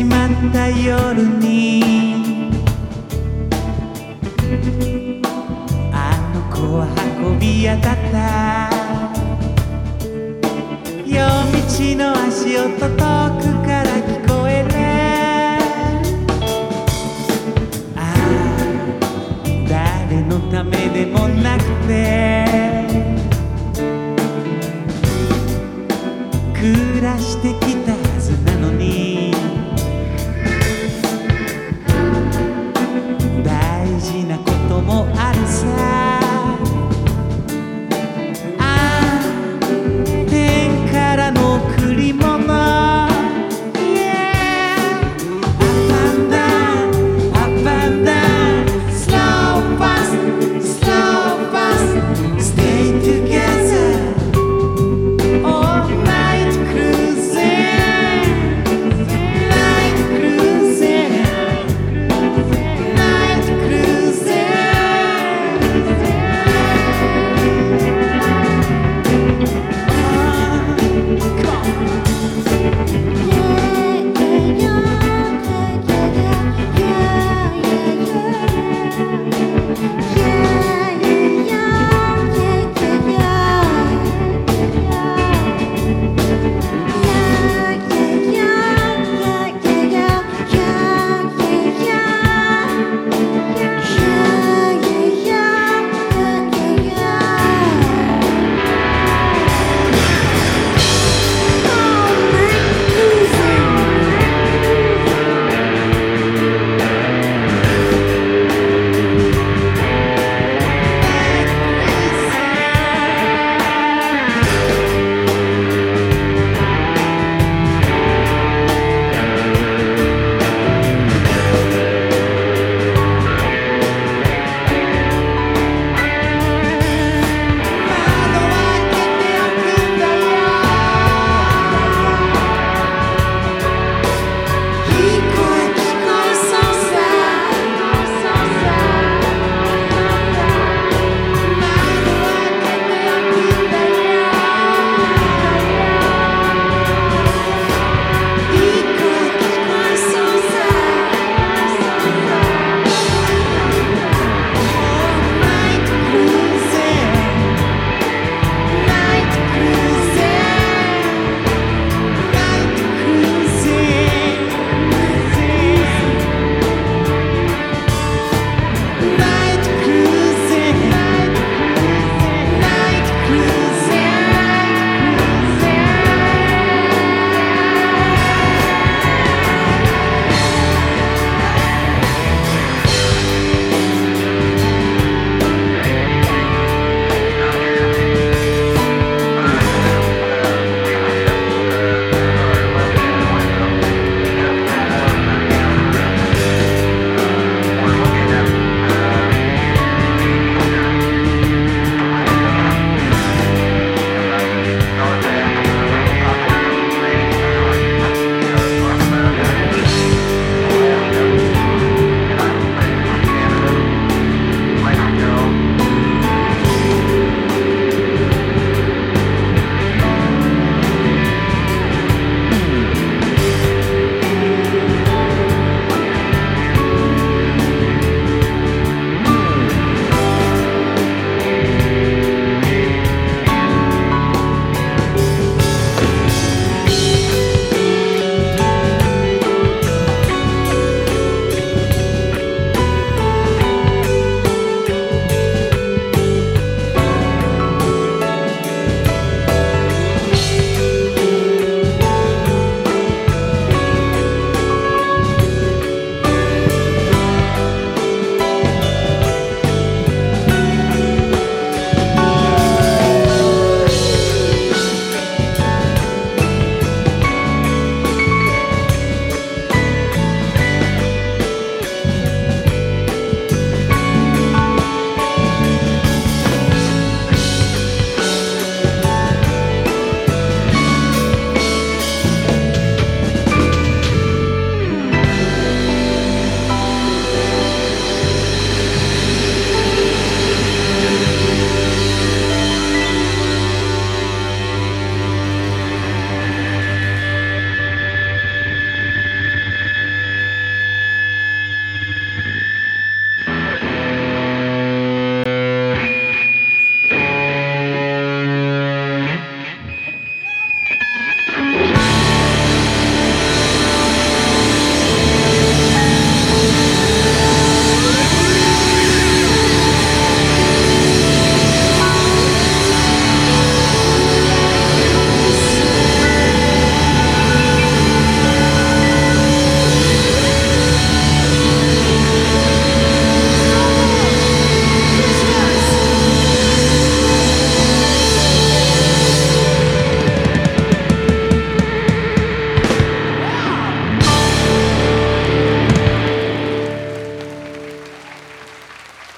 しまった夜に。あの子は運び屋だった。夜道の足音遠くから聞こえるああ誰のためでもなくて。こともあるさ。